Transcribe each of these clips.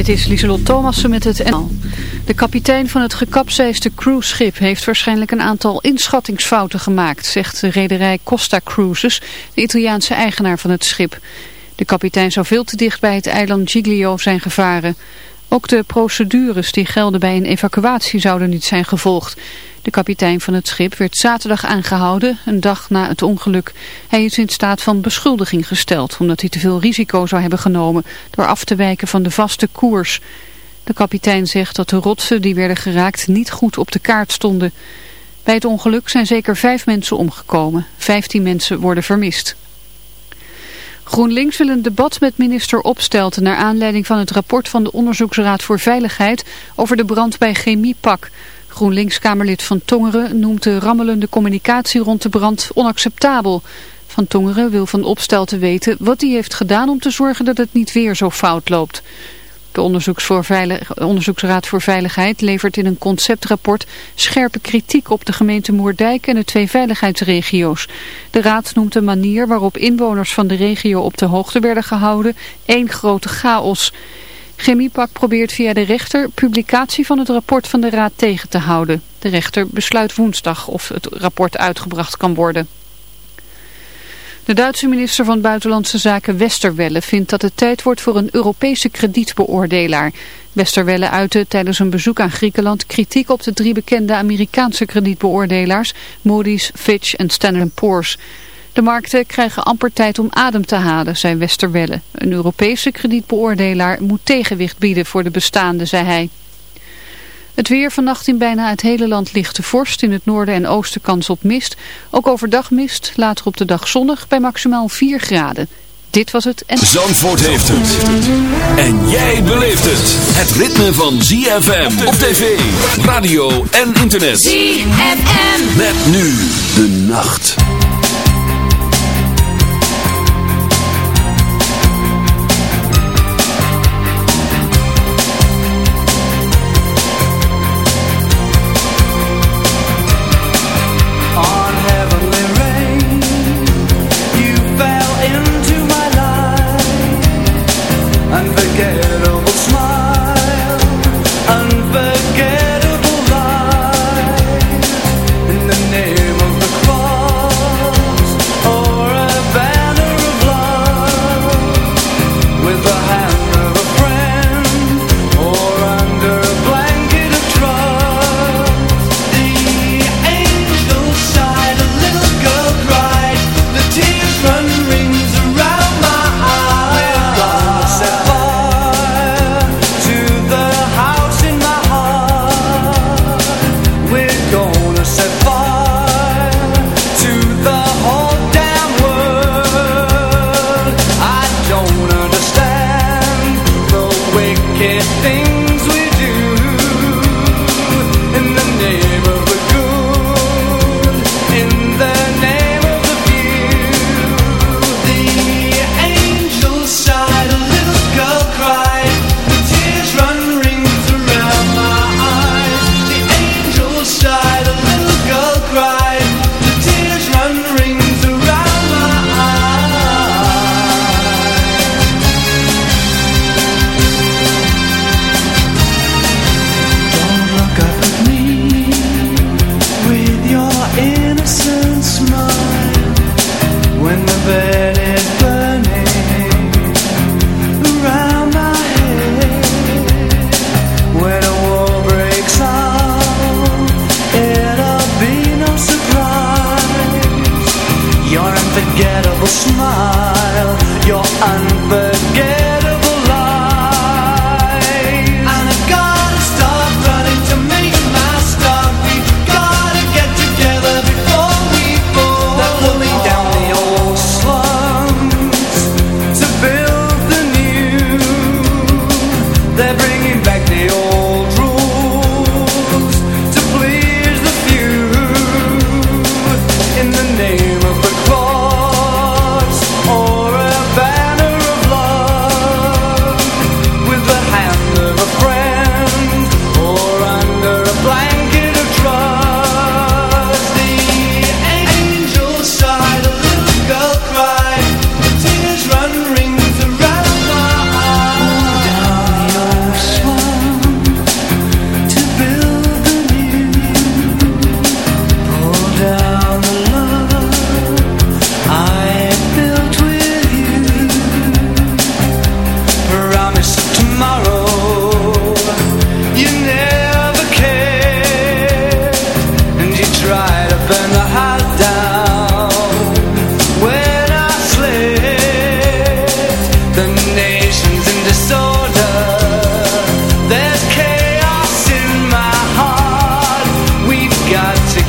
Dit is Lieselot Thomassen met het NL. De kapitein van het gekapseisde cruiseschip heeft waarschijnlijk een aantal inschattingsfouten gemaakt, zegt de rederij Costa Cruises, de Italiaanse eigenaar van het schip. De kapitein zou veel te dicht bij het eiland Giglio zijn gevaren. Ook de procedures die gelden bij een evacuatie zouden niet zijn gevolgd. De kapitein van het schip werd zaterdag aangehouden, een dag na het ongeluk. Hij is in staat van beschuldiging gesteld, omdat hij te veel risico zou hebben genomen door af te wijken van de vaste koers. De kapitein zegt dat de rotsen die werden geraakt niet goed op de kaart stonden. Bij het ongeluk zijn zeker vijf mensen omgekomen. Vijftien mensen worden vermist. GroenLinks wil een debat met minister Opstelten naar aanleiding van het rapport van de Onderzoeksraad voor Veiligheid over de brand bij Chemiepak. GroenLinks-Kamerlid Van Tongeren noemt de rammelende communicatie rond de brand onacceptabel. Van Tongeren wil van Opstelten weten wat hij heeft gedaan om te zorgen dat het niet weer zo fout loopt. De Onderzoeksraad voor Veiligheid levert in een conceptrapport scherpe kritiek op de gemeente Moerdijk en de twee veiligheidsregio's. De raad noemt de manier waarop inwoners van de regio op de hoogte werden gehouden één grote chaos. Chemiepak probeert via de rechter publicatie van het rapport van de raad tegen te houden. De rechter besluit woensdag of het rapport uitgebracht kan worden. De Duitse minister van Buitenlandse Zaken Westerwelle vindt dat het tijd wordt voor een Europese kredietbeoordelaar. Westerwelle uitte tijdens een bezoek aan Griekenland kritiek op de drie bekende Amerikaanse kredietbeoordelaars Moody's, Fitch en Standard Poor's. De markten krijgen amper tijd om adem te halen, zei Westerwelle. Een Europese kredietbeoordelaar moet tegenwicht bieden voor de bestaande, zei hij. Het weer vannacht in bijna het hele land lichte vorst. In het noorden en oosten kans op mist. Ook overdag mist, later op de dag zonnig bij maximaal 4 graden. Dit was het. En... Zandvoort heeft het. En jij beleeft het. Het ritme van ZFM op tv, radio en internet. ZFM. Met nu de nacht.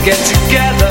get together.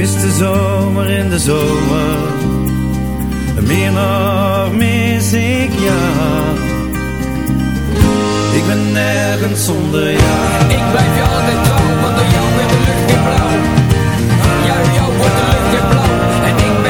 mis de zomer in de zomer meer nog mis ik jou ik ben nergens zonder jou. Ik blijf je altijd trouw, want door jou werd de lucht weer blauw. Door jou wordt de lucht weer blauw. En ik ben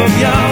of your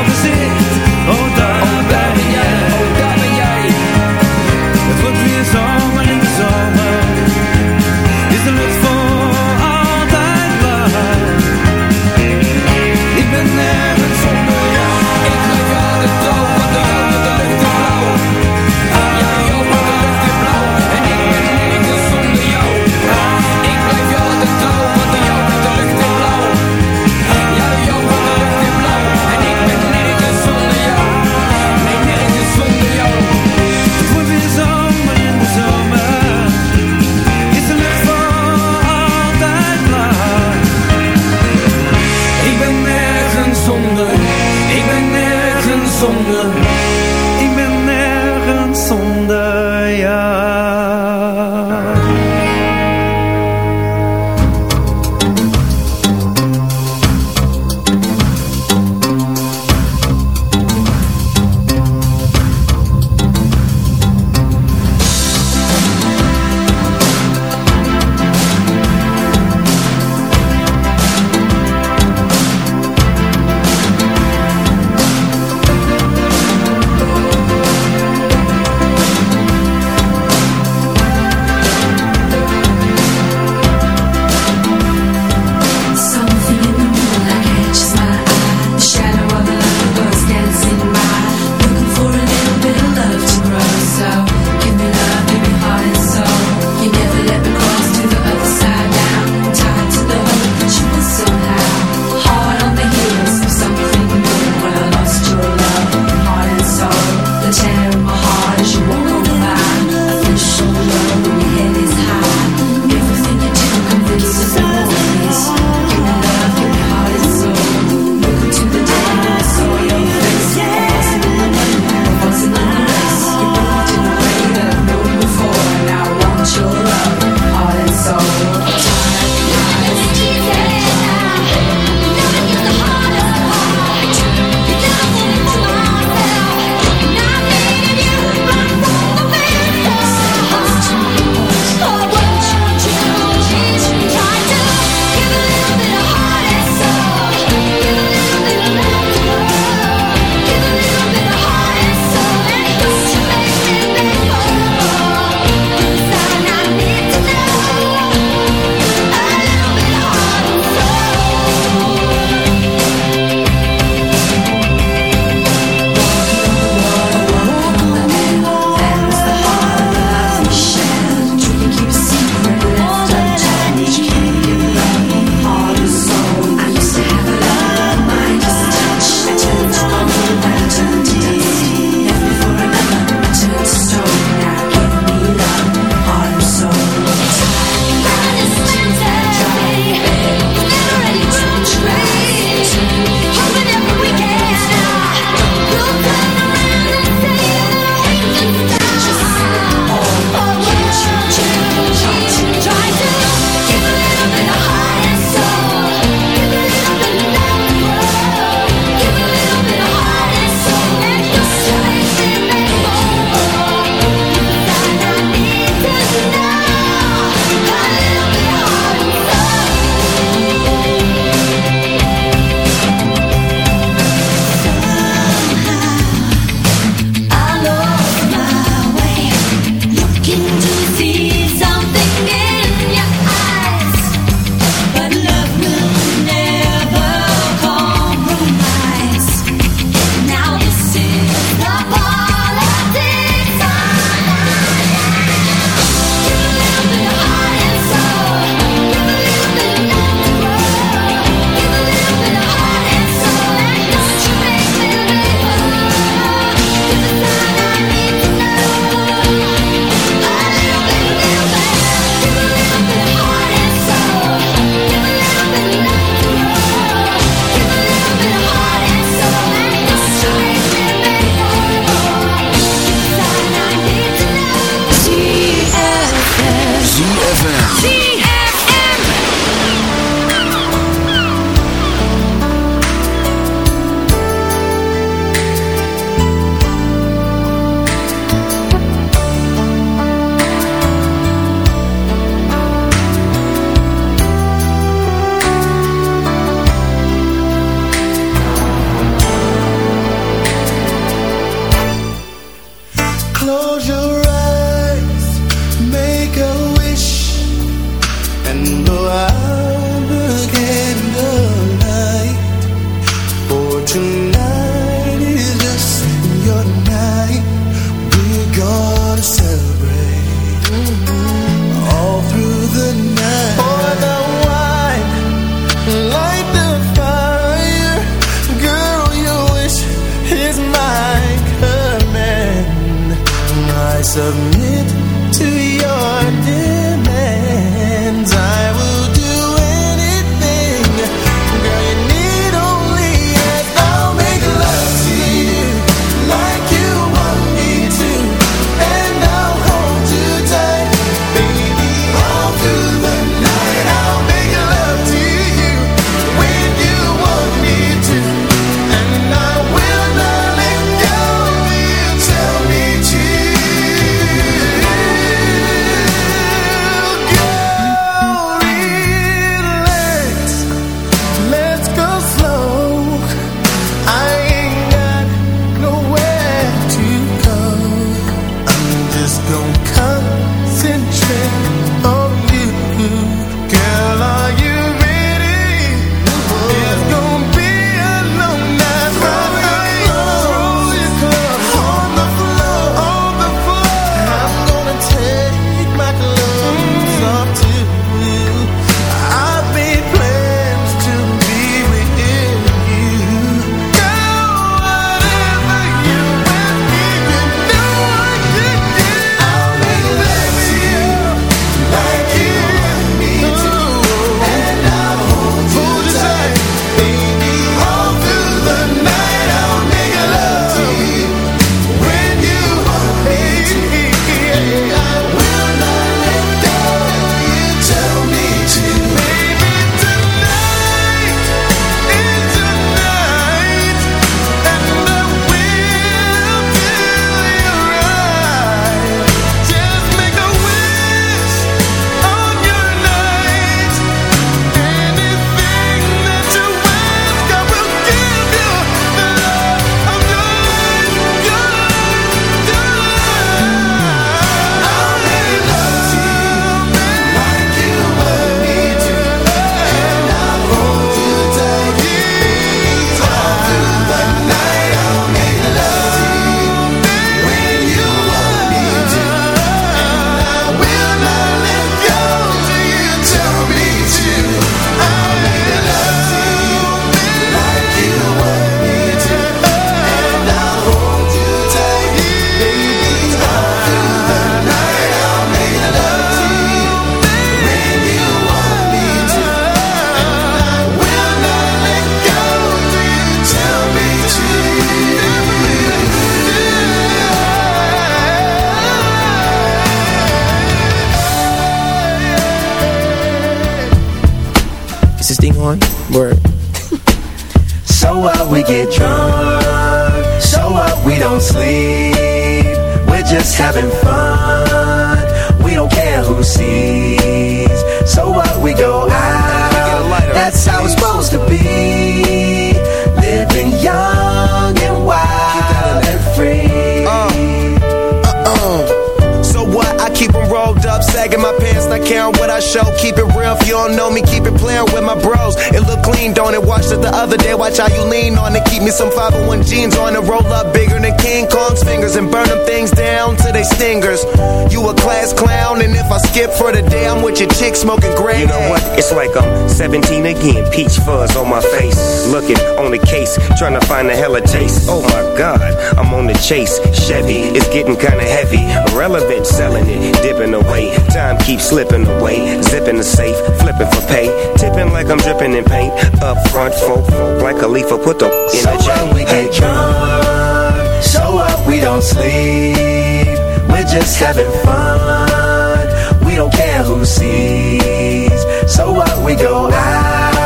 chase. Chevy, it's getting kinda heavy. Irrelevant, selling it, dipping away. Time keeps slipping away. Zipping the safe, flipping for pay. Tipping like I'm dripping in paint. Up front, folk, folk like a leaf, put the in so chain. we get drunk, so up, we don't sleep. We're just having fun. We don't care who sees. So what, we go out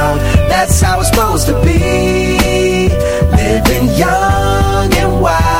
that's how it's supposed to be. Living young and wild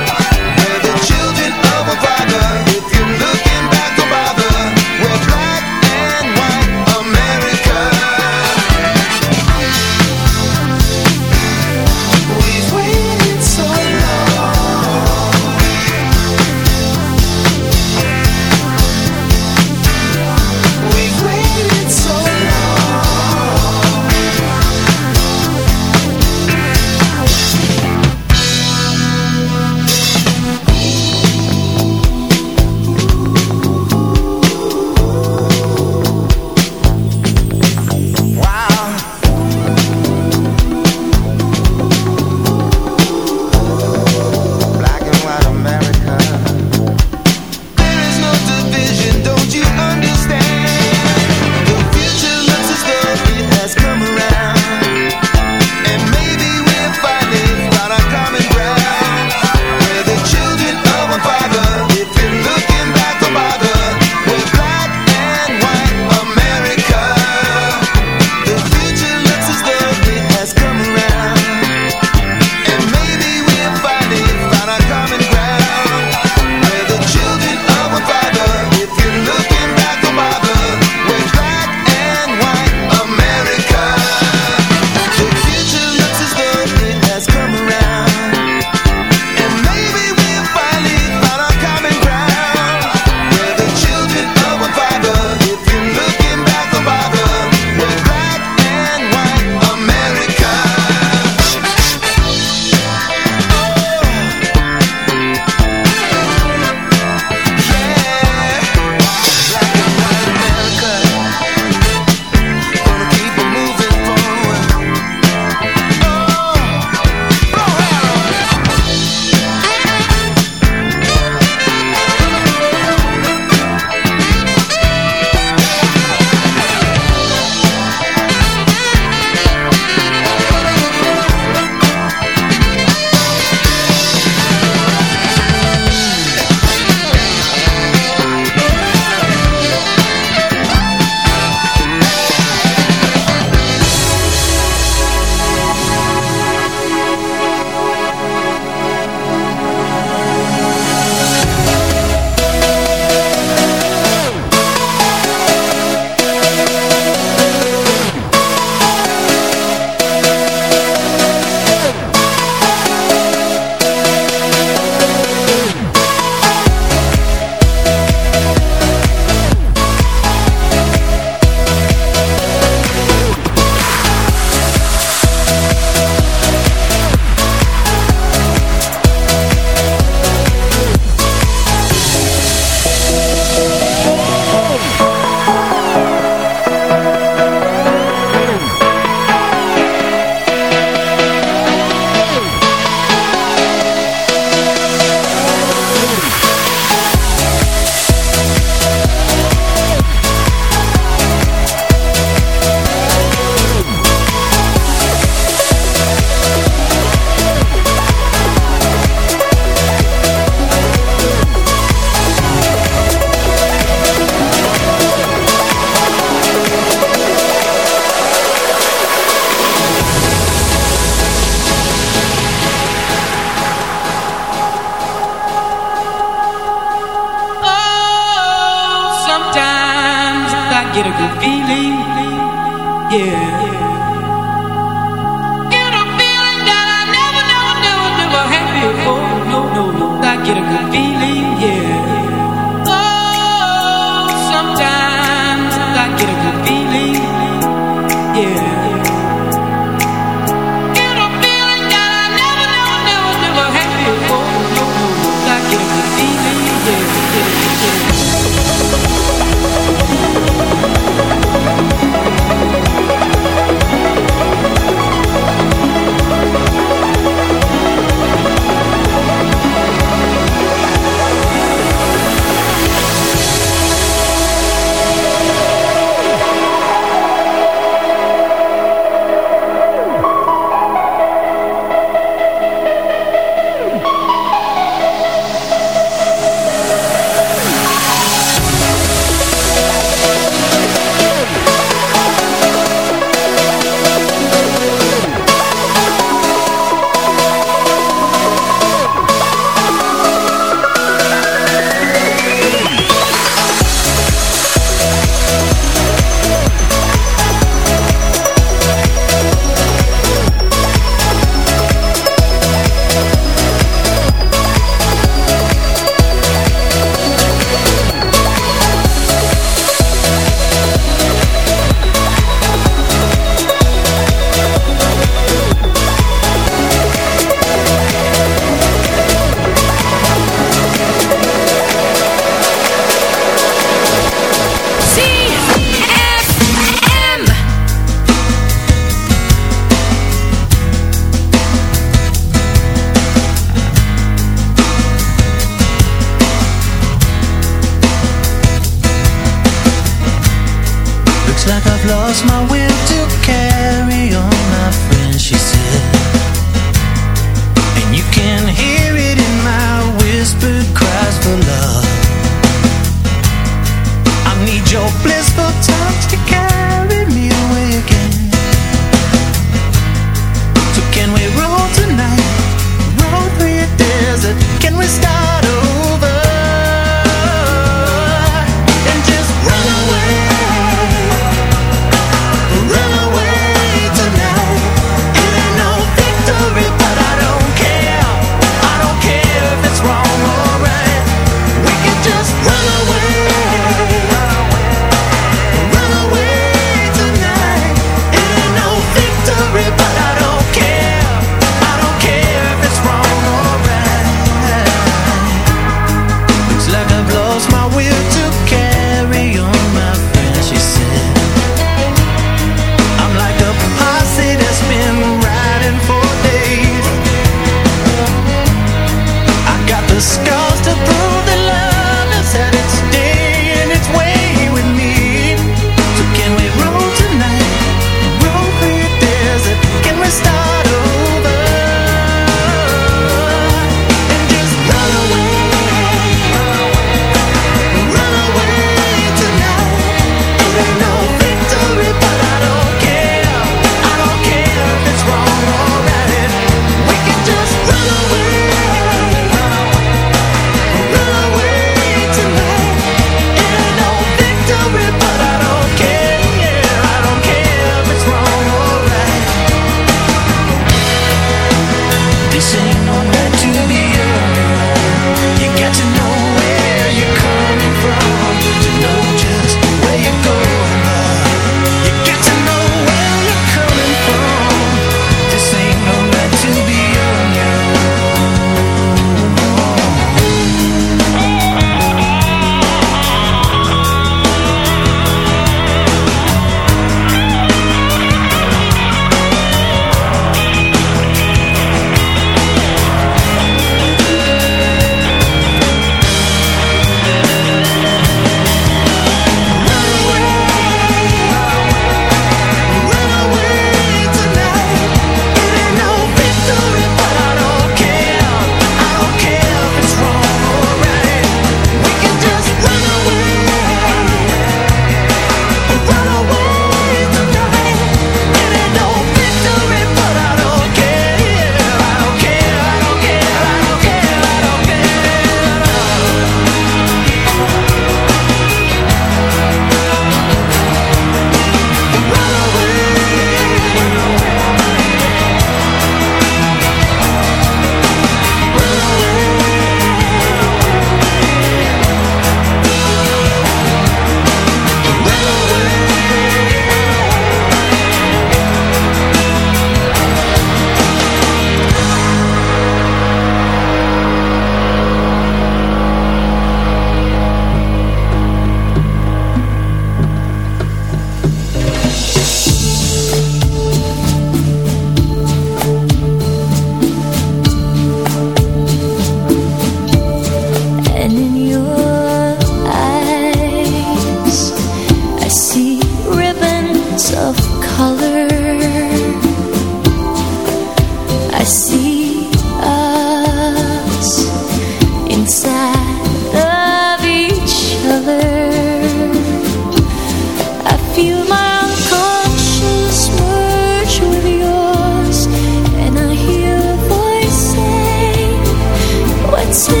It's me.